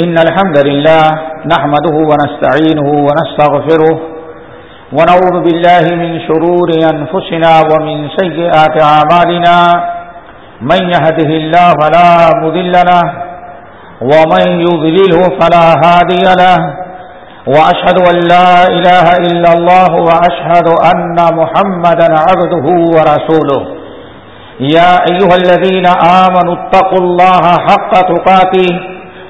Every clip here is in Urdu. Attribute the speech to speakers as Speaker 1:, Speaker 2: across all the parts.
Speaker 1: إن الحمد لله نحمده ونستعينه ونستغفره ونعوذ بالله من شرور أنفسنا ومن سيئات عمالنا من يهده الله فلا مذل له ومن يضلله فلا هادي له وأشهد أن لا إله إلا الله وأشهد أن محمد عبده ورسوله يا أيها الذين آمنوا اتقوا الله حق تقاتيه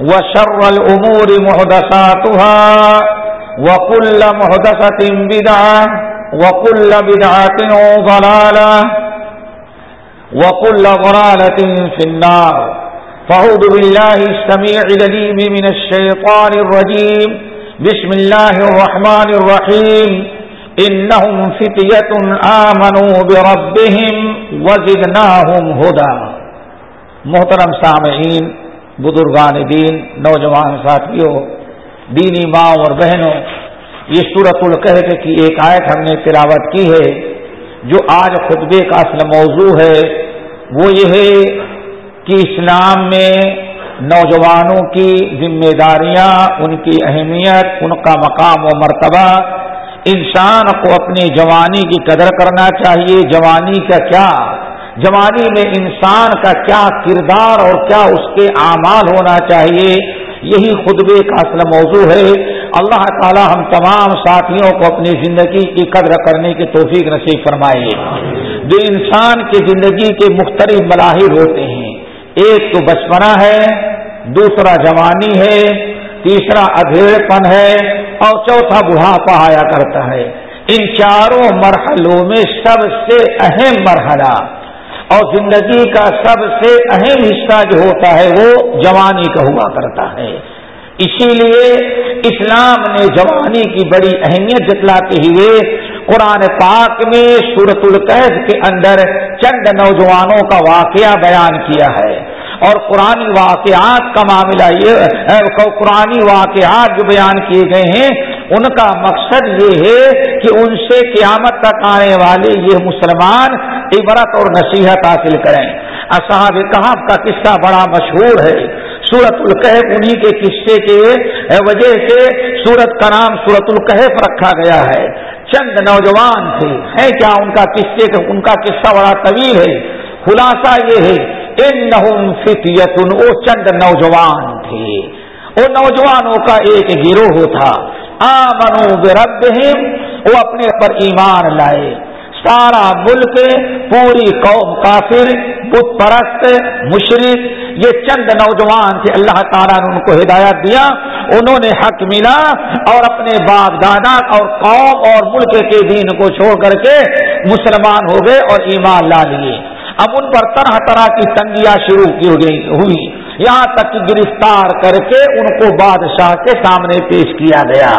Speaker 1: وشر الأمور محدثاتها وكل محدثة بدعة وكل بدعة ضلالة وكل ضلالة في النار. فعوذ بالله السميع لليم من الشيطان الرجيم. بسم الله الرحمن الرحيم. إنهم فتية آمنوا بربهم وزدناهم هدى. محترم سامعین بزرگان دین، نوجوان ساتھیوں، دینی ماں اور بہنوں، یہ صورت القحط کی ایک آیت ہم نے تلاوت کی ہے، جو آج خطبے کا اصل موضوع ہے، وہ یہ ہے کہ اسلام میں نوجوانوں کی ذمہ داریاں ان کی اہمیت، ان کا مقام و مرتبہ، انسان کو اپنی جوانی کی قدر کرنا چاہیے، جوانی کا کیا جوانی میں انسان کا کیا کردار اور کیا اس کے اعمال ہونا چاہیے، یہی خطبے کا اصل موضوع ہے۔ اللہ تعالی ہم تمام ساتھیوں کو اپنی زندگی کی قدر کرنے کی توفیق نصیب فرمائیے جو انسان کی زندگی کے مختلف ملاحر ہوتے ہیں، ایک تو بچپنا ہے، دوسرا جوانی ہے، تیسرا ادھیڑ پن ہے اور چوتھا بڑھاپا آیا کرتا ہے۔ ان چاروں مرحلوں میں سب سے اہم مرحلہ اور زندگی کا سب سے اہم حصہ جو ہوتا ہے وہ جوانی کا ہوا کرتا ہے۔ اسی لیے اسلام نے جوانی کی بڑی اہمیت جتلاتے ہوئے قرآن پاک میں سورت القید کے اندر چند نوجوانوں کا واقعہ بیان کیا ہے۔ اور قرآن واقعات کا معاملہ یہ قرآن واقعات جو بیان کیے گئے ہیں ان کا مقصد یہ ہے کہ ان سے قیامت تک آنے والے یہ مسلمان عبرت اور نصیحت حاصل کریں۔ اصحاب کہاں کا قصہ بڑا مشہور ہے۔ سورت القحف انہی کے قصے کے وجہ سے سورت کا نام سورت القحف رکھا گیا ہے۔ چند نوجوان تھے۔ ہیں کیا ان کا قصے ان کا قصہ بڑا طویل ہے؟ خلاصہ یہ ہے ان وہ چند نوجوان تھے۔ وہ نوجوانوں کا ایک گروہ تھا۔ آمنو برب وہ اپنے پر ایمان لائے۔ سارا ملک، پوری قوم کافر، بت پرست مشرق یہ چند نوجوان تھے، اللہ تعالیٰ نے ان کو ہدایت دیا۔ انہوں نے حق ملا اور اپنے باپ دادا اور قوم اور ملک کے دین کو چھوڑ کر کے مسلمان ہو گئے اور ایمان لا لیے۔ اب ان پر طرح طرح کی تنگیاں شروع کی ہوئی۔ یہاں تک کہ گرفتار کر کے ان کو بادشاہ کے سامنے پیش کیا گیا۔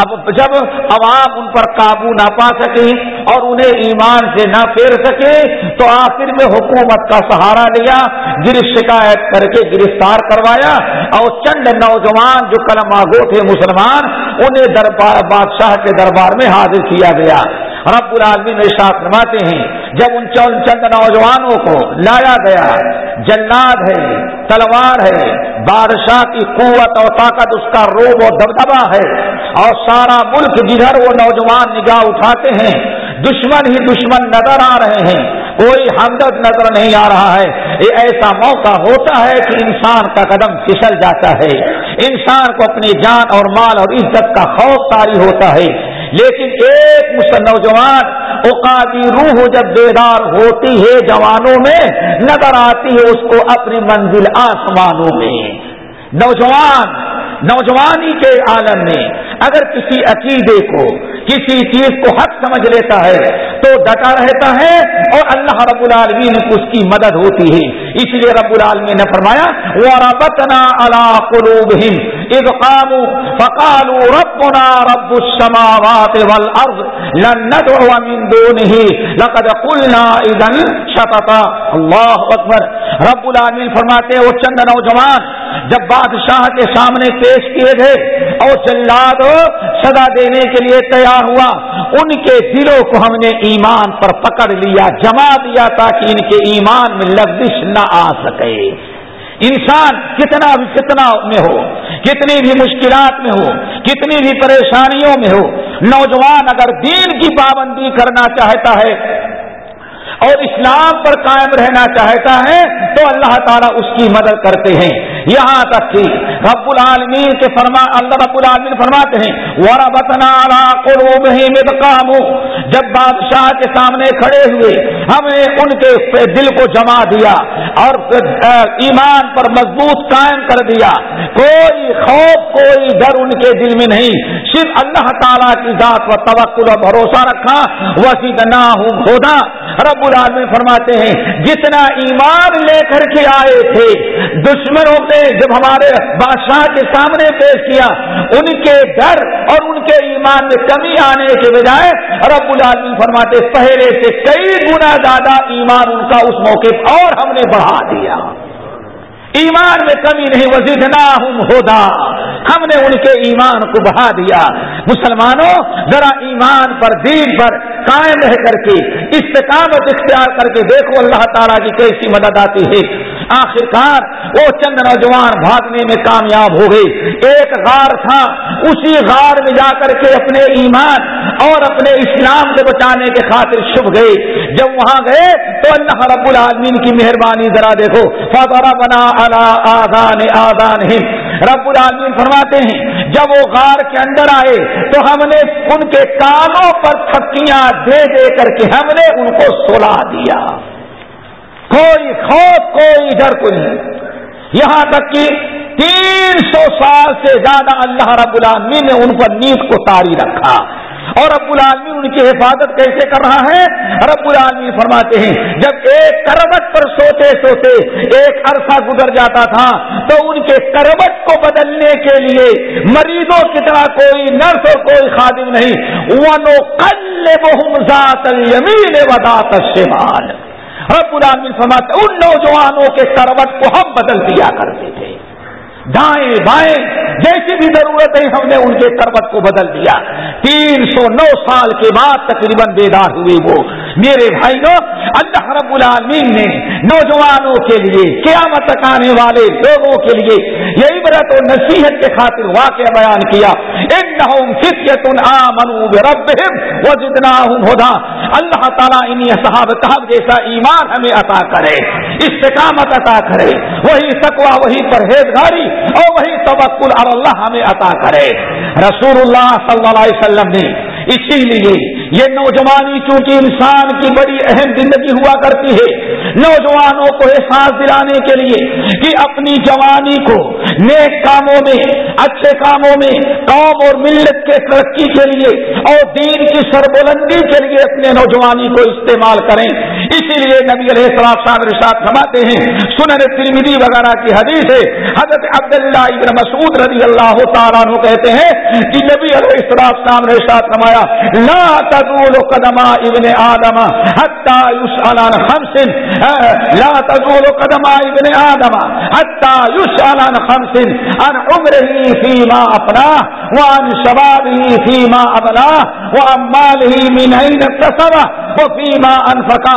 Speaker 1: اب جب عوام ان پر قابو نہ پا سکے اور انہیں ایمان سے نہ پھیر سکے، تو آخر میں حکومت کا سہارا لیا گر شکایت کر کے گرفتار کروایا اور چند نوجوان جو کلم آگو تھے مسلمان، انہیں دربار، بادشاہ کے دربار میں حاضر کیا گیا۔ رب العالمین میں ساتھ نماتے ہیں جب ان چند نوجوانوں کو لایا گیا، جلاد ہے، تلوار ہے، بادشاہ کی قوت اور طاقت، اس کا روب اور دبدبا ہے اور سارا ملک جدھر وہ نوجوان نگاہ اٹھاتے ہیں، دشمن ہی دشمن نظر آ رہے ہیں، کوئی ہمدرد نظر نہیں آ رہا ہے۔ یہ ایسا موقع ہوتا ہے کہ انسان کا قدم پھسل جاتا ہے۔ انسان کو اپنی جان اور مال اور عزت کا خوف تاری ہوتا ہے۔ لیکن ایک مسلم نوجوان اوقاتی روح جب بیدار ہوتی ہے جوانوں میں، نظر آتی ہے اس کو اپنی منزل آسمانوں میں۔ نوجوان، نوجوانی کے عالم میں اگر کسی عقیدے کو، کسی چیز کو حق سمجھ لیتا ہے تو ڈٹا رہتا ہے اور اللہ رب العالمین اس کی مدد ہوتی ہے۔ اس لیے رب العالمین نے فرمایا وَرَبَتْنَا عَلَىٰ قُلُوبِهِمْ اِذْ قَامُوا فَقَالُوا رَبُّنَا رَبُّ السَّمَاوَاتِ وَالْأَرْضِ لَن نَدْعُوَ مِن دُونِهِ لَقَدْ قُلْنَا اِذًا شَطَطًا۔ اللہ اکبر۔ رب العالمین فرماتے ہیں، وہ چند نوجوان جب بادشاہ کے سامنے پیش کیے گئے اور جلاد سدا دینے کے لیے تیار ہوا، ان کے دلوں کو ہم نے ایمان پر پکڑ لیا، جما دیا تاکہ ان کے ایمان میں لفزش نہ آ سکے۔ انسان کتنا بھی کتنا میں ہو کتنی بھی مشکلات میں ہو کتنی بھی پریشانیوں میں ہو، نوجوان اگر دین کی پابندی کرنا چاہتا ہے اور اسلام پر قائم رہنا چاہتا ہے، تو اللہ تعالیٰ اس کی مدد کرتے ہیں۔ یہاں تک کہ رب العالمین کے فرما اللہ رب العالمین فرماتے ہیں ورا بتنا کام جب بادشاہ کے سامنے کھڑے ہوئے، ہم نے ان کے دل کو جما دیا اور ایمان پر مضبوط قائم کر دیا۔ کوئی خوف، کوئی ڈر ان کے دل میں نہیں۔ صرف اللہ تعالیٰ کی ذات و توقل و بھروسہ رکھا۔ وسیع نہ ہوں کھودا رب العالمین فرماتے ہیں، جتنا ایمان لے کر کے آئے تھے، دشمنوں نے جب ہمارے بادشاہ کے سامنے پیش کیا۔ ان کے ڈر اور ان کے ایمان میں کمی آنے کے بجائے رب العالمین فرماتے، پہلے سے کئی گنا زیادہ ایمان ان کا اس موقع اور ہم نے بڑھا دیا۔ ایمان میں کمی نہیں وزید نہ ہودا ہم نے ان کے ایمان کو بڑھا دیا۔ مسلمانوں، ذرا ایمان پر، دین پر قائم رہ کر کے، استقامت اختیار کر کے دیکھو، اللہ تعالیٰ کی کیسی مدد آتی ہے۔ آخرکار وہ چند نوجوان بھاگنے میں کامیاب ہو گئے۔ ایک غار تھا، اسی غار میں جا کر کے اپنے ایمان اور اپنے اسلام کو بچانے کے خاطر شبھ گئے۔ جب وہاں گئے تو اللہ رب العالمین کی مہربانی ذرا دیکھو۔ فضرا بنا آدان آدان رب العالمین فرماتے ہیں، جب وہ غار کے اندر آئے تو ہم نے ان کے کانوں پر تھکیاں دے دے کر کے ہم نے ان کو سلا دیا۔ کوئی خوف، کوئی ڈر کو نہیں۔ یہاں تک کہ تین سو سال سے زیادہ اللہ رب العالمین نے ان پر نیند کو تاری رکھا۔ اور رب العالمین ان کی حفاظت کیسے کر رہا ہے؟ رب العالمین فرماتے ہیں، جب ایک کروٹ پر سوتے سوتے ایک عرصہ گزر جاتا تھا، تو ان کے کروٹ کو بدلنے کے لیے مریضوں کی طرح کوئی نرس اور کوئی خادم نہیں۔ ونو کل بہم ذات الیمین و ذات الشمال۔ رب العالمین فرماتے ان نوجوانوں کے کروٹ کو ہم بدل دیا کرتے تھے۔ دائیں بائیں، جیسی بھی ضرورت ہے ہم نے ان کے کروٹ کو بدل دیا۔ تین سو نو سال کے بعد تقریباً بیدار ہوئے وہ۔ میرے بھائی اللہ رب العالمین نے نوجوانوں کے لیے، قیامت تک آنے والے لوگوں کے لیے یہ عبرت و نصیحت کے خاطر واقعہ بیان کیا۔ اللہ تعالیٰ انہیں صحاب صاحب جیسا ایمان ہمیں عطا کرے، استقامت عطا کرے۔ وہی تقوا وہی پرہیزگاری اور وہی توکل اللہ ہمیں عطا کرے۔ رسول اللہ صلی اللہ علیہ وسلم نے اسی لیے یہ نوجوانی چونکہ انسان کی بڑی اہم زندگی ہوا کرتی ہے، نوجوانوں کو احساس دلانے کے لیے کہ اپنی جوانی کو نیک کاموں میں، اچھے کاموں میں، قوم اور ملت کے ترقی کے لیے اور دین کی سربلندی کے لیے اپنے نوجوانی کو استعمال کریں۔ اسی لیے نبی علیہ السلام صاحب رشاد فرماتے ہیں، سنن ترمیدی وغیرہ کی حدیث ہے، حضرت عبداللہ ابن مسعود رضی اللہ تعالیٰ کہتے ہیں کہ نبی علیہ السلام صاحب نے رشاد فرمایا، لا تزول قدم ابن آدم حتی یسأل عن خمس. لا تزول قدم ابن آدم حتی یسأل عن خمس. عن عمره فيما أفناه، وعن شبابه فيما أبلاه وعن ماله من أين اكتسبه، وفيما أنفقه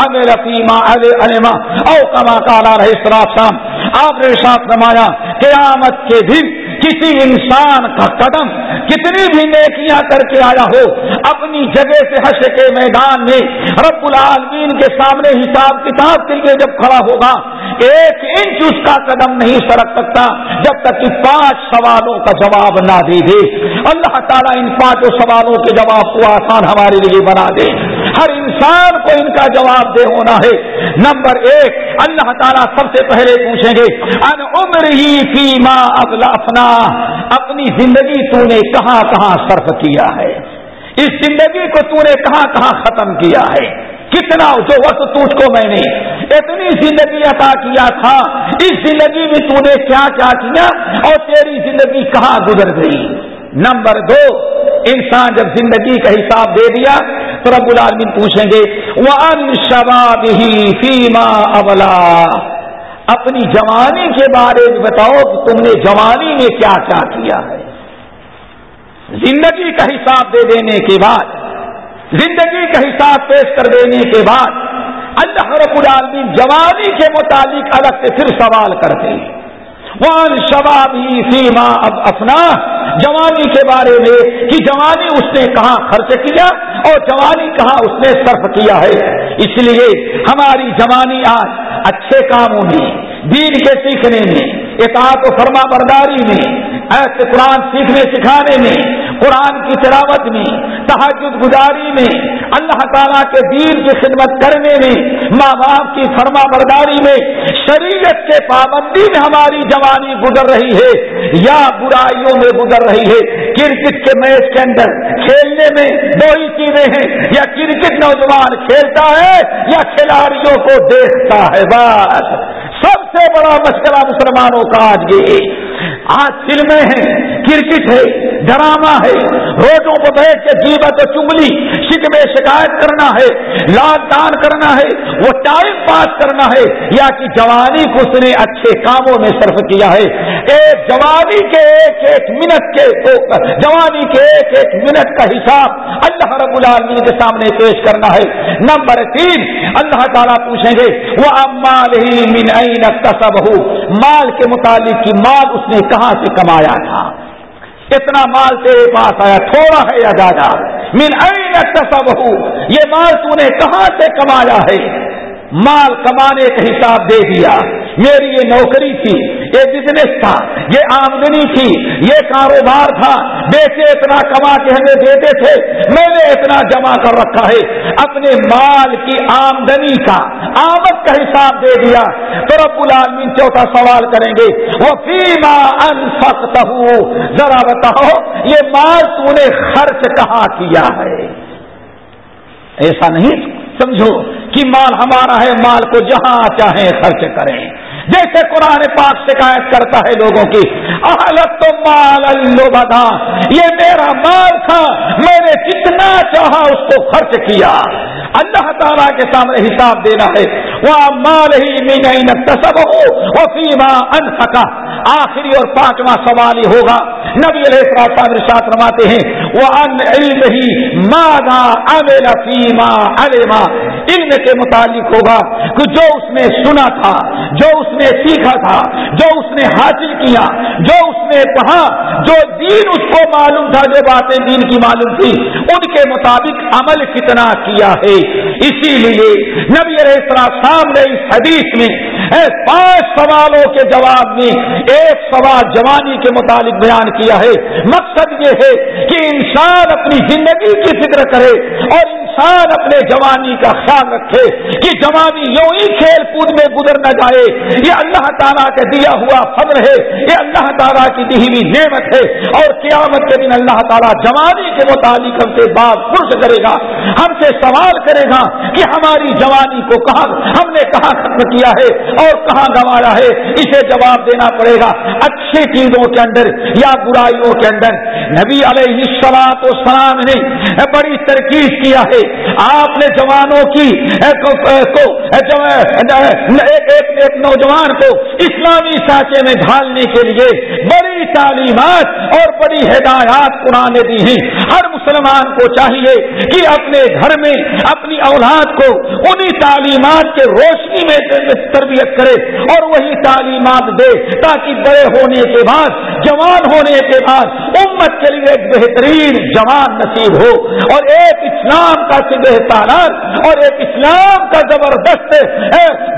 Speaker 1: عمل فيما علم. او کما کالا رہے شراب شام آپ نے ساتھ نمایا قیامت کے دن کسی انسان کا قدم کتنی بھی نیکیاں کر کے آیا ہو، اپنی جگہ سے حش کے میدان میں رب العالمین کے سامنے حساب کتاب کے لیے جب کھڑا ہوگا، ایک انچ اس کا قدم نہیں سرک سکتا جب تک کہ پانچ سوالوں کا جواب نہ دے دے۔ اللہ تعالیٰ ان پانچوں سوالوں کے جواب کو آسان ہمارے لیے بنا دے۔ ہر انسان کو ان کا جواب دے ہونا ہے۔ نمبر ایک، اللہ تعالیٰ سب سے پہلے پوچھیں گے، ان عمر ہی فی ماں اپنا اپنی زندگی تو نے کہاں کہاں صرف کیا ہے؟ اس زندگی کو تو نے کہاں کہاں ختم کیا ہے؟ کتنا جو وقت تجھ کو میں نے اتنی زندگی عطا کیا تھا، اس زندگی میں تو نے کیا کیا کیا اور تیری زندگی کہاں گزر گئی؟ نمبر دو، انسان جب زندگی کا حساب دے دیا تو رب العالمین پوچھیں گے وہ ان شباب ہی فیما ابلا اپنی جوانی کے بارے میں بتاؤ کہ تم نے جوانی میں کیا کیا کیا ہے۔ زندگی کا حساب دے دینے کے بعد، زندگی کا حساب پیش کر دینے کے بعد، اللہ رب العالمین جوانی کے متعلق الگ سے پھر سوال کرتے ہیں۔ وان شبابی فیما اب اپنا جوانی کے بارے میں کہ جوانی اس نے کہاں خرچ کیا اور جوانی کہاں اس نے صرف کیا ہے۔ اس لیے ہماری جوانی آج اچھے کاموں میں، دین کے سیکھنے میں، اطاعت و فرما برداری میں ایسے قرآن سیکھنے سکھانے میں، قرآن کی تلاوت میں، تحجد گزاری میں، اللہ تعالیٰ کے دین کی خدمت کرنے میں، ماں باپ کی فرما برداری میں، شریعت کے پابندی میں ہماری جوانی گزر رہی ہے۔ یا برائیوں میں گزر رہی ہے۔ کرکٹ کے میچ کے اندر کھیلنے میں دو ہی چیزیں ہیں۔ یا کرکٹ نوجوان کھیلتا ہے یا کھلاڑیوں کو دیکھتا ہے، بس۔ سب سے بڑا مشکلہ مسلمانوں کا آج یہ آج فلمیں ہیں کرکٹ ہے، ڈرامہ ہے۔ روڈوں کو بیٹھ کے جیبت و چنگلی شک میں شکایت کرنا ہے لاک ڈان کرنا ہے، وہ ٹائم پاس کرنا ہے۔ یا کہ جوانی کو اس نے اچھے کاموں میں صرف کیا ہے۔ ایک جوانی کے ایک ایک منٹ کے جوانی کے ایک ایک منٹ کا حساب اللہ رب العالمین کے سامنے پیش کرنا ہے۔ نمبر تین، اللہ تعالیٰ پوچھیں گے وہ امال ہی من تصب مال کے متعلق کی مال اس نے کہا کہاں سے کمایا تھا۔ اتنا مال تیرے پاس آیا، تھوڑا ہے یا زیادہ؟ من این تصب یہ مال تو نے کہاں سے کمایا ہے؟ مال کمانے کا حساب دے دیا۔ میری یہ نوکری تھی یہ بزنس تھا، یہ آمدنی تھی، یہ کاروبار تھا، بیچے اتنا کما کے ہمیں دیتے تھے، میں نے اتنا جمع کر رکھا ہے۔ اپنے مال کی آمدنی کا آمد کا حساب دے دیا۔ تو رب العالمین چوتھا سوال کریں گے وہ فیما انفقت ذرا بتاؤ، یہ مال تو نے خرچ کہاں کیا ہے؟ ایسا نہیں سمجھو کہ مال ہمارا ہے، مال کو جہاں چاہیں خرچ کریں۔ جیسے قرآن پاک شکایت کرتا ہے لوگوں کی تو مال بدا یہ میرا مال تھا، میں نے جتنا چاہا اس کو خرچ کیا۔ اللہ تعالیٰ کے سامنے حساب دینا ہے۔ وہ مال ہی مین تصب ہو وہ فیما ان آخری اور پانچواں سوال ہی ہوگا۔ نبی علیہ السلام ارشاد فرماتے ہیں وہ ان علم ہی مادا فیما علما علم کے متعلق ہوگا کہ جو اس نے سنا تھا، جو اس نے سیکھا تھا، جو اس نے حاصل کیا، جو اس نے کہا، جو دین اس کو معلوم تھا، جو باتیں دین کی معلوم تھی ان کے مطابق عمل کتنا کیا ہے۔ اسی لیے نبی علیہ السلام نے اس حدیث میں پانچ سوالوں کے جواب میں ایک سوال جوانی کے متعلق بیان کیا ہے۔ مقصد یہ ہے کہ انسان اپنی زندگی کی فکر کرے اور انسان اپنے جوانی کا خیال رکھے کہ جوانی یوں ہی کھیل کود میں گزر نہ جائے۔ یہ اللہ تعالیٰ کا دیا ہوا فضل ہے۔ یہ اللہ تعالیٰ کی دی ہوئی نعمت ہے۔ اور قیامت کے دن اللہ تعالیٰ جوانی کے متعلق ہم سے بات پرس کرے گا۔ ہم سے سوال کرے گا کہ ہماری جوانی کو کہاں ہم نے کہاں ختم کیا ہے اور کہاں گنوایا ہے۔ اسے جواب دینا پڑے گا اچھی چیزوں کے اندر یا برائیوں کے اندر۔ نبی علیہ السلام سلام نے بڑی ترکیب کیا ہے۔ آپ نے جوانوں کی ایک ایک نوجوان کو اسلامی سانچے میں ڈھالنے کے لیے بڑی تعلیمات اور بڑی ہدایات قرآن دی ہیں۔ ہر مسلمان کو چاہیے کہ اپنے گھر میں اپنی اولاد کو انہی تعلیمات کے روشنی میں تربیت کرے اور وہی تعلیمات دے تاکہ بڑے ہونے کے بعد، جوان ہونے کے بعد امت کے لیے ایک بہترین جوان نصیب ہو اور ایک اسلام کا سب اور ایک اسلام کا زبردست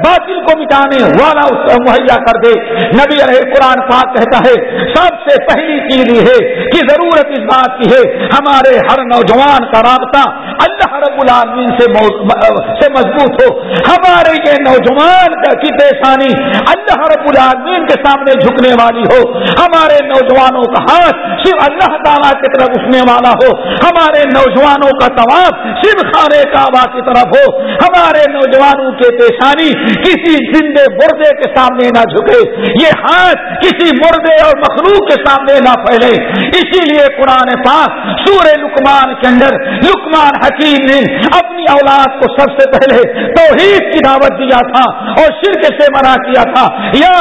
Speaker 1: باطل کو مٹانے والا اس کو مہیا کر دے۔ نبی علیہ قرآن پاک کہتا ہے، سب سے پہلی چیز یہ ہے کہ ضرورت اس بات کی ہے، ہمارے ہر نوجوان کا رابطہ اللہ رب العالمین سے مضبوط ہو۔ ہمارے یہ نوجوان کی پیشانی اللہ رب العالمین کے سامنے جھکنے والی ہو۔ ہمارے نوجوانوں کا ہاتھ صرف اللہ تعالیٰ کی طرف اٹھنے والا ہو۔ ہمارے نوجوانوں کا طواف صرف خانے کعبہ کی طرف ہو۔ ہمارے نوجوانوں کے پیشانی کسی زندے مردے کے سامنے نہ جھکے۔ یہ ہاتھ کسی مردے اور مخلوق کے سامنے نہ پھیلے۔ اسی لیے قرآن پاک سورہ لکمان کے اندر لکمان حکیم نے اپنی اولاد کو سب سے پہلے توحید کی دعوت دیا تھا اور شرک سے منع کیا تھا۔ یا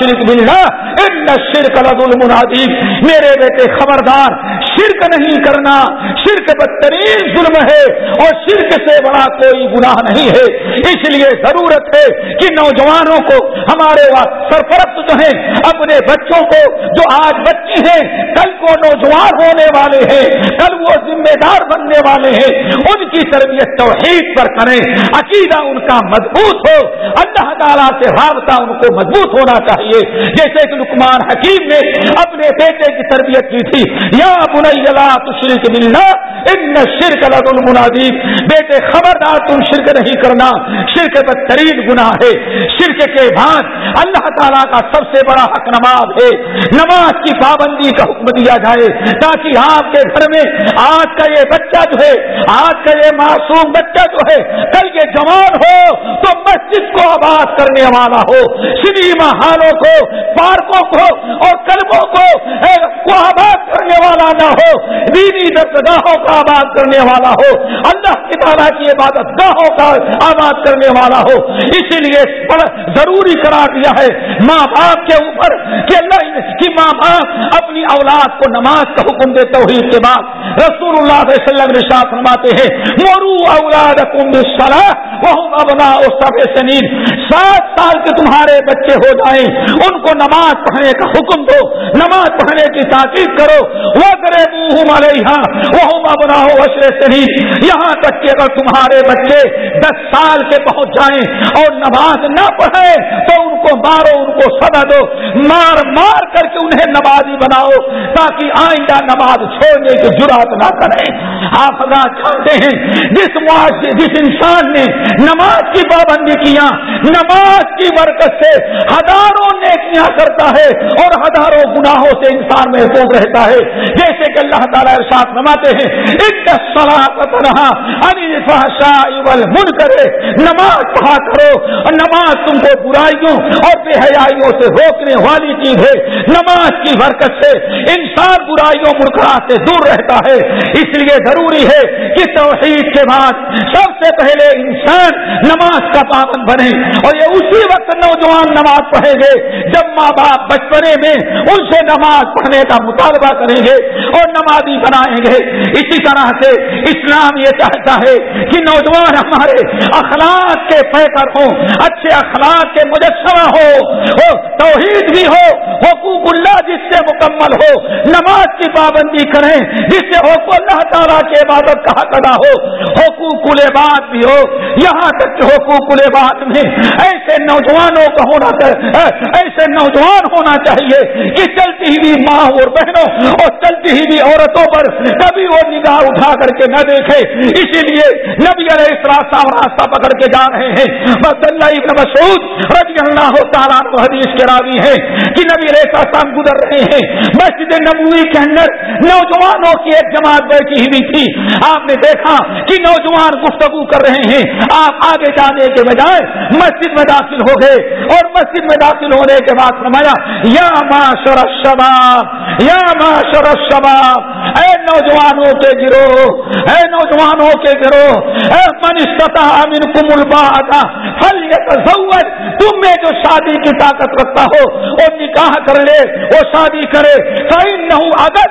Speaker 1: شرک ان شرک المنادیب میرے بیٹے خبردار، شرک نہیں کرنا، شرک بدترین ظلم ہے اور شرک سے بڑا کوئی گناہ نہیں ہے۔ اس لیے ضرورت ہے کہ نوجوانوں کو ہمارے سرپرست جو ہیں، اپنے بچوں کو جو آج بچی ہیں، کل کو نوجوان ہونے والے ہیں، کل وہ ذمہ دار بننے والے ہیں۔ ان کی تربیت توحید پر کریں، عقیدہ ان کا مضبوط ہو، اللہ تعالیٰ سے رابطہ ان کو مضبوط ہونا چاہیے۔ جیسے کہ لکمان حکیم نے اپنے بیٹے کی تربیت کی تھی، یا بنیا تشرک ملنا ان شرک لد المنادیب بیٹے، خبردار، تم شرک نہیں کرنا، شرک بدترین گناہ ہے۔ شرک کے بعد اللہ تعالیٰ کا سب سے بڑا حق نماز ہے۔ نماز کی پابندی کا حکم دیا جائے تاکہ آپ کے گھر میں آج کا یہ بچہ جو ہے آج کا یہ معصوم بچہ جو ہے، کل یہ جوان ہو تو مسجد کو آباد کرنے والا ہو، سنیما ہالوں کو، پارکوں کو اور کلبوں کو آباد کرنے والا نہ ہو، دینی درگاہوں کا آباد کرنے والا ہو۔ تعالیٰ کی عبادت گاہوں کا آباد کرنے والا ہو۔ اسی لیے ضروری قرار دیا ہے ماں باپ کے اوپر کہ اللہ کی ماں باپ اپنی اولاد کو نماز کا حکم دے توحید کے بعد رسول اللہ علیہ وسلم رشاط فرماتے ہیں مورو اولاد سب سنین۔ سات سال کے تمہارے بچے ہو جائیں، ان کو نماز پڑھنے کا حکم دو، نماز پڑھنے کی تاکید کرو۔ وہ کرے وہ بنا ہو اشر سنین۔ یہاں تک کہ اگر تمہارے بچے دس سال کے پہنچ جائیں اور نماز نہ پڑھے تو ان کو مارو، ان کو سدا دو۔ مار مار کر کے انہیں نمازی بناؤ تاکہ آئندہ نماز چھوڑنے کی جرات نہ کریں۔ آپ چاہتے ہیں، جس معاشرے، جس انسان نے نماز کی پابندی کیا، نماز کی برکت سے ہزاروں نیکیاں کرتا ہے اور ہزاروں گناہوں سے انسان محفوظ رہتا ہے۔ جیسے کہ اللہ تعالیٰ ارشاد نماتے ہیں من کرے نماز پڑھا کرو اور نماز تم کو برائیوں اور بے حیائیوں سے روکنے والی چیز ہے۔ نماز کی برکت سے انسان برائیوں مرکرات سے دور رہتا ہے۔ اس لیے ضروری ہے کہ توحید کے بعد سب سے پہلے انسان نماز کا پابند بنے۔ اور یہ اسی وقت نوجوان نماز پڑھیں گے جب ماں باپ بچپنے میں ان سے نماز پڑھنے کا مطالبہ کریں گے اور نمازی بنائیں گے۔ اسی طرح سے اسلام یہ چاہتا ہے کہ نوجوان ہمارے اخلاق کے پیکر ہوں، اچھے اخلاق کے مجسمہ ہو توحید بھی ہو، حقوق اللہ جس سے مکمل ہو کی پابندی کریں جس سے حقوق اللہ تعالیٰ کی عبادت کا حق ادا ہو۔ حقوق العباد بھی ہو۔ یہاں تک کہ حقوق العباد میں ایسے نوجوانوں کا ہونا ایسے نوجوان ہونا چاہیے کہ چلتی ہوئی ماں اور بہنوں اور چلتی ہوئی عورتوں پر کبھی وہ نگاہ اٹھا کر کے نہ دیکھے۔ اسی لیے نبی علیہ راستہ راستہ پکڑ کے جا رہے ہیں۔ بس اللہ ابن مسعود رضی اللہ تعالیٰ حدیث کے راوی ہیں کہ نبی علیہ السلام گزر رہے ہیں۔ مسجد نبوی کے اندر نوجوانوں کی ایک جماعت بیٹھی ہوئی تھی۔ آپ نے دیکھا کہ نوجوان گفتگو کر رہے ہیں۔ آپ آگے جانے کے بجائے مسجد میں داخل ہو گئے اور مسجد میں داخل ہونے کے بعد فرمایا، یا معاشر الشباب، یا معاشر الشباب، اے نوجوانوں کے گروہ، اے نوجوانوں کے گروہ، اے من استطاع منکم الباء فلیتزوج، تم میں جو شادی کی طاقت رکھتا ہو، وہ نکاح کر لے، وہ شادی کرے بسر وہ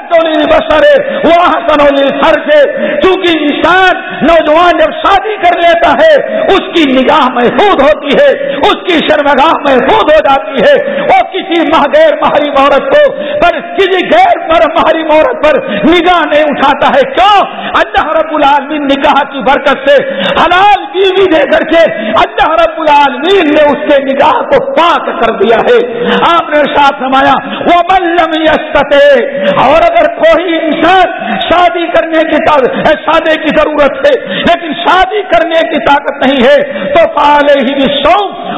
Speaker 1: سر سے، چونکہ انسان نوجوان جب شادی کر لیتا ہے، اس کی نگاہ محفوظ ہوتی ہے، اس کی شرمگاہ محفوظ ہو جاتی ہے۔ وہ کسی غیر مہری عورت کو، پر کسی غیر پر مہری عورت پر نگاہ نہیں اٹھاتا ہے۔ کیوں؟ اللہ رب العالمین نگاہ کی برکت سے حلال بیوی دے کر کے اللہ رب العالمین نے اس کے نگاہ کو پاک کر دیا ہے۔ آپ نے ساتھ سمایا وہ ملم یستے اور اگر کوئی انسان شادی کرنے کی شادی کی ضرورت ہے، لیکن شادی کرنے کی طاقت نہیں ہے، تو پالے ہی سو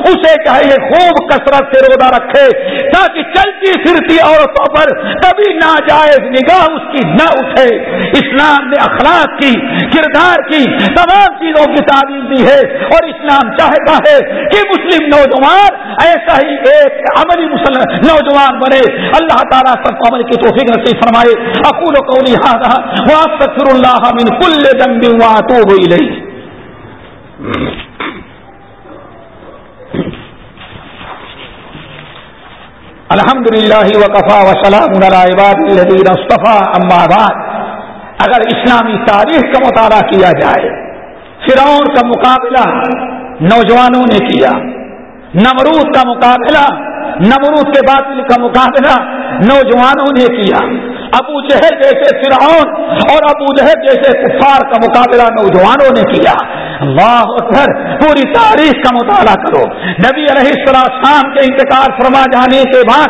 Speaker 1: اسے چاہیے خوب کثرت سے روزہ رکھے، تاکہ چلتی پھرتی عورتوں پر کبھی ناجائز نگاہ اس کی نہ اٹھے۔ اسلام نے اخلاق کی، کردار کی، تمام چیزوں کی تعلیم دی ہے، اور اسلام چاہتا ہے کہ مسلم نوجوان ایسا ہی ایک عملی مسلم نوجوان بنے۔ اللہ تعالیٰ سب کو عمل کی توفیق نصیب فرمائے اقول قولی هذا واستغفر الله من كل ذنب واتوب اليه الحمد للہ وقفا وسلام الدین اصطفیٰ بعد. اگر اسلامی تاریخ کا مطالعہ کیا جائے، فرعون کا مقابلہ، نوجوانوں نے کیا، نمرود کا مقابلہ، نمرود کے باطل کا مقابلہ، نوجوانوں نے کیا ابو جہر جیسے فرعون اور ابو جہر جیسے کفار کا مقابلہ نوجوانوں نے کیا۔ اللہ اکبر، پوری تاریخ کا مطالعہ کرو۔ نبی علیہ السلام کے انتقال فرما جانے کے بعد،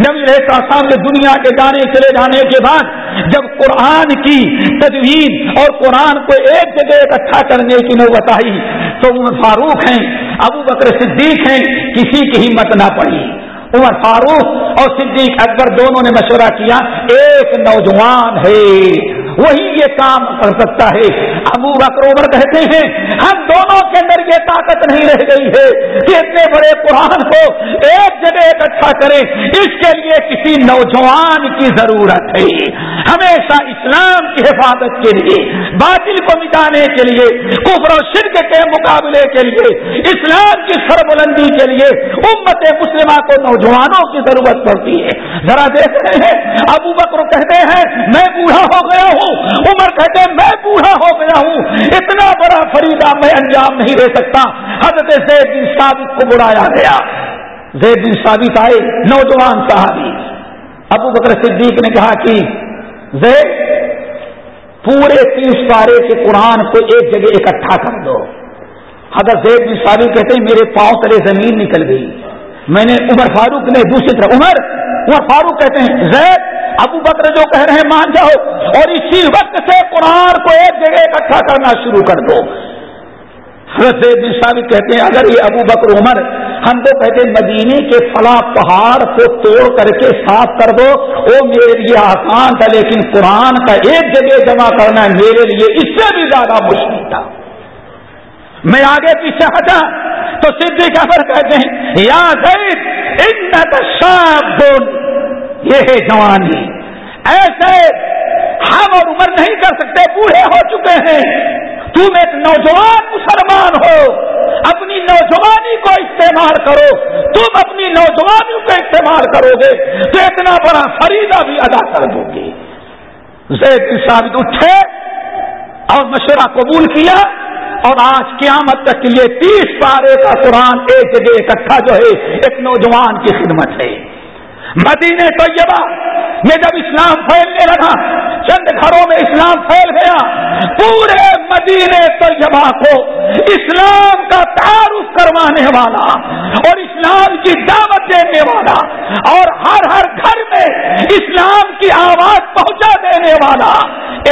Speaker 1: نبی علیہ السلام کے دنیا کے جانے چلے جانے کے بعد، جب قرآن کی تجویز اور قرآن کو ایک جگہ اکٹھا کرنے کی نوبت آئی، تو عمر فاروق ہیں، ابو بکر صدیق ہیں، کسی کی ہمت نہ پڑی۔ عمر فاروق اور صدیق اکبر دونوں نے مشورہ کیا ایک نوجوان ہے۔ وہی یہ کام کر سکتا ہے۔ ابو بکروبر کہتے ہیں، ہم دونوں کے اندر یہ طاقت نہیں رہ گئی ہے کہ اتنے بڑے قرآن کو ایک جگہ اکٹھا کریں۔ اس کے لیے کسی نوجوان کی ضرورت ہے۔ ہمیشہ اسلام کی حفاظت کے لیے، باطل کو مٹانے کے لیے، کفر و شرک کے مقابلے کے لیے، اسلام کی سربلندی کے لیے امت مسلمہ کو نوجوانوں کی ضرورت پڑتی ہے۔ ذرا دیکھ رہے ہیں، ابو بکر کہتے ہیں، میں بوڑھا ہو گیا ہوں عمر کہتے ہیں میں بوڑھا ہو گیا ہوں اتنا بڑا فریدہ میں انجام نہیں دے سکتا۔ حضرت زید بن ثابت کو بڑھایا گیا۔ زید بن ثابت آئے، نوجوان صحابی۔ ابو بکر صدیق نے کہا کہ زید، پورے تیس پارے کے قرآن کو ایک جگہ اکٹھا کر دو۔ حضرت زید بن ثابت کہتے ہیں، میرے پاؤں تلے زمین نکل گئی۔ میں نے عمر فاروق نے دوسری طرف، عمر! عمر فاروق کہتے ہیں، زید، ابو بکر جو کہہ رہے ہیں، مان جاؤ۔ اور اسی وقت سے قرآن کو ایک جگہ اکٹھا کرنا شروع کر دو۔ حضرت کہتے ہیں، اگر یہ ابو بکر، عمر، ہم تو کہتے ہیں مدینے کے فلاں پہاڑ کو توڑ کر کے صاف کر دو۔ وہ میرے لیے آسان تھا، لیکن قرآن کا ایک جگہ جمع کرنا میرے لیے اس سے بھی زیادہ مشکل تھا۔ میں آگے پیچھے ہٹا تو صدیق احمد کہتے ہیں، یا یہ ہے۔ جوانی ایسے ہم اور عمر نہیں کر سکتے، بوڑھے ہو چکے ہیں۔ تم ایک نوجوان مسلمان ہو۔ اپنی نوجوانی کو استعمال کرو۔ تم اپنی نوجوانی کو استعمال کرو گے۔ تو اتنا بڑا فریدہ بھی ادا کر دو گے۔ زید ثابت اٹھے اور مشورہ قبول کیا۔ اور آج قیامت تک کے لیے تیس پارے کا قرآن ایک جگہ اکٹھا جو ہے، ایک نوجوان کی خدمت ہے۔ مدینے طیبہ میں جب اسلام پھیلنے لگا، چند گھروں میں اسلام پھیل گیا، پورے مدینے طیبہ کو اسلام کا تعارف کروانے والا اور اسلام کی دعوت دینے والا اور ہر ہر گھر میں اسلام کی آواز پہنچا دینے والا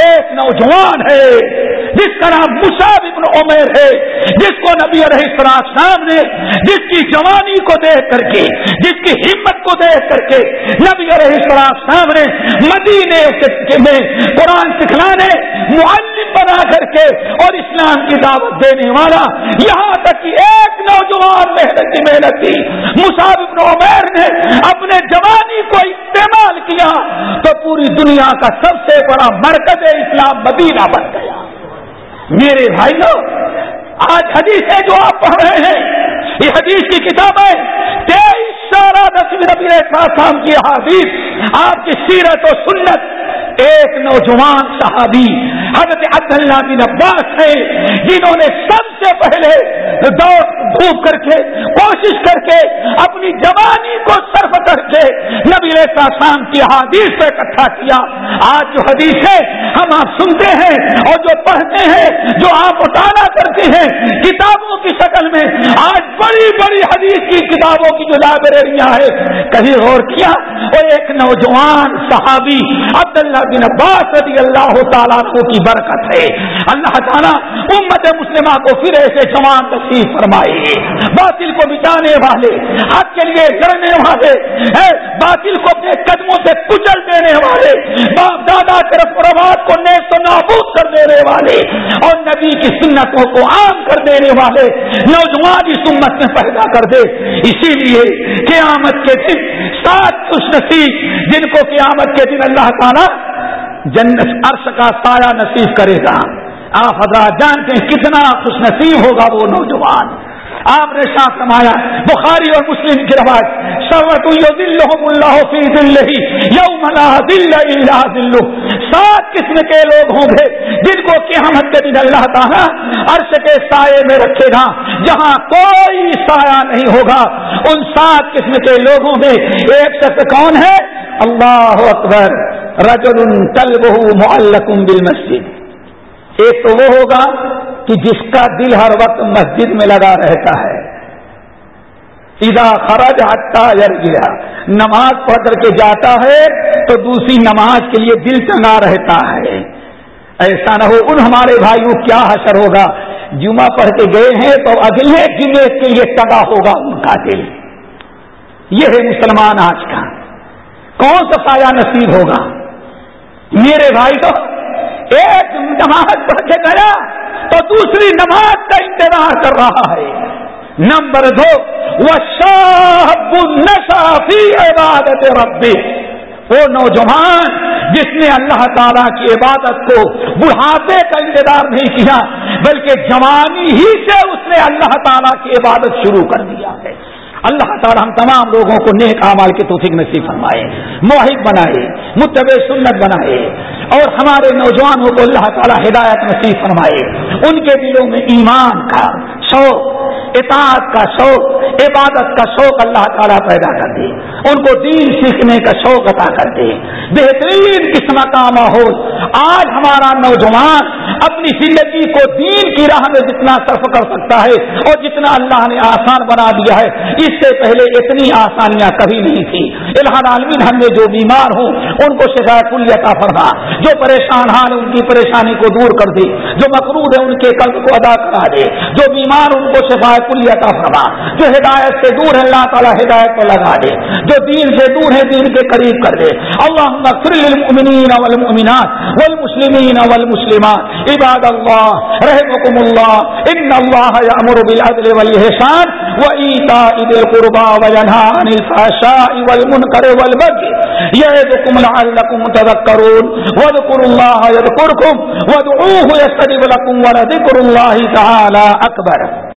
Speaker 1: ایک نوجوان ہے۔ جس کا نام مصعب ابن عمر ہے، جس کو نبی علیہ السلام نے، جس کی جوانی کو دیکھ کر کے، جس کی ہمت کو دیکھ کر کے نبی علیہ السلام نے مدینے میں قرآن سکھلانے، معلم بنا کر کے اور اسلام کی دعوت دینے والا یہاں تک کہ ایک نوجوان محنت کی محنت کی مصعب ابن عمر نے اپنے جوانی کو استعمال کیا تو پوری دنیا کا سب سے بڑا مرکز اسلام مدینہ بن گیا۔ میرے بھائیوں آج حدیث ہے جو آپ پڑھ رہے ہیں۔ یہ حدیث کی کتاب ہے۔ تیئیس مشارہ نبی شام کی حادیث آپ کی سیرت و سنت۔ ایک نوجوان صحابی، حضرت عبداللہ بن عباس ہے جنہوں نے سب سے پہلے دوڑ دھوپ کر کے، کوشش کر کے اپنی جوانی کو نبی شام کی حادیث سے اکٹھا کیا۔ آج جو حدیث ہے ہم آپ سنتے ہیں اور جو پڑھتے ہیں، جو آپ مطالعہ کرتے ہیں کتابوں کی شکل میں۔ آج بڑی بڑی حدیث کی کتابوں کی جو لائبریریاں ہیں، کہیں غور کیا، وہ ایک نوجوان صحابی عبداللہ بن عباس رضی اللہ تعالیٰ کی برکت ہے۔ اللہ تعالیٰ امت مسلمہ کو پھر ایسے جوان نصیب فرمائے۔ باطل کو بچانے والے، حق کے لیے لڑنے والے باطل کو اپنے قدموں سے کچل دینے والے، باپ دادا کے رواج کو نیست و نابود کر دینے والے۔ اور نبی کی سنتوں کو عام کر دینے والے نوجوان اس امت میں پیدا کر دے۔ اسی لیے قیامت کے دن سات خوش نصیب جن کو قیامت کے دن اللہ تعالیٰ جنت عرش کا سایہ نصیب کرے گا۔ آپ حضرات جانتے ہیں کتنا خوش نصیب ہوگا وہ نوجوان۔ آپ نے شاہ سمایا بخاری اور مسلم کی رواج سوت اللہ فی دل یوم دل دل سات قسم کے لوگ ہوں گے جن کو قیامت کے دن اللہ تعالیٰ عرش کے سائے میں رکھے گا، جہاں کوئی سایہ نہیں ہوگا۔ ان سات قسم کے لوگوں میں ایک شخص کون ہے؟ اللہ اکبر۔ رجل طلبه معلق بالمسجد۔ ایک تو وہ ہوگا کہ جس کا دل ہر وقت مسجد میں لگا رہتا ہے۔ ادا خرج ہٹا یار نماز پڑھ کر کے جاتا ہے تو دوسری نماز کے لیے دل چنا رہتا ہے۔ ایسا نہ ہو، ان ہمارے بھائیوں کیا حشر ہوگا؟ جمعہ پڑھ کے گئے ہیں تو اگلے جمعے کے لیے تگا ہوگا ان کا دل۔ یہ ہے مسلمان آج کا۔ کون سا سایہ نصیب ہوگا؟ میرے بھائی تو ایک نماز پڑھ کے گیا تو دوسری نماز کا انتظار کر رہا ہے۔ نمبر دو وہ شاہ نشافی عبادت ربی وہ نوجوان، جس نے اللہ تعالیٰ کی عبادت کو بڑھاپے کا انتظار نہیں کیا، بلکہ جوانی ہی سے اس نے اللہ تعالیٰ کی عبادت شروع کر دیا ہے۔ اللہ تعالی ہم تمام لوگوں کو نیک اعمال کے توفیق نصیب فرمائے، موحد بنائے متب سنت بنائے، اور ہمارے نوجوانوں کو اللہ تعالی ہدایت نصیب فرمائے۔ ان کے دلوں میں ایمان کا شوق، اطاعت کا شوق، عبادت کا شوق اللہ تعالیٰ پیدا کر دے۔ ان کو دین سیکھنے کا شوق عطا کر دے۔ بہترین قسم کا ماحول آج ہمارا نوجوان اپنی زندگی کو دین کی راہ میں جتنا صرف کر سکتا ہے اور جتنا اللہ نے آسان بنا دیا ہے، اس سے پہلے اتنی آسانیاں کبھی نہیں تھی۔ الحال عالمین، ہم نے جو بیمار ہوں، ان کو شکایت عطا فرما۔ جو پریشان حال ان کی پریشانی کو دور کر دے۔ جو مقروض ہے ان کے قلب کو ادا کرا دے۔ جو بیمار ان کو شفایت عطا فرما۔ جو ہدایت سے دور ہے، اللہ تعالیٰ ہدایت کو لگا دے۔ جو دین سے دور ہے، دین کے قریب کر دے۔ اللہ للمؤمنین والمؤمنات والمسلمین والمسلمات۔ عباد اللہ رحمكم اللہ۔ ان اللہ یامر بالعدل والاحسان وایتاء ذی القربى وینہا عن الفحشاء والمنکر والبغي یعظکم لعلکم تذکرون۔ واذکروا اللہ یذکرکم۔ وادعوه یستجب لکم ولذکر اللہ تعالی اکبر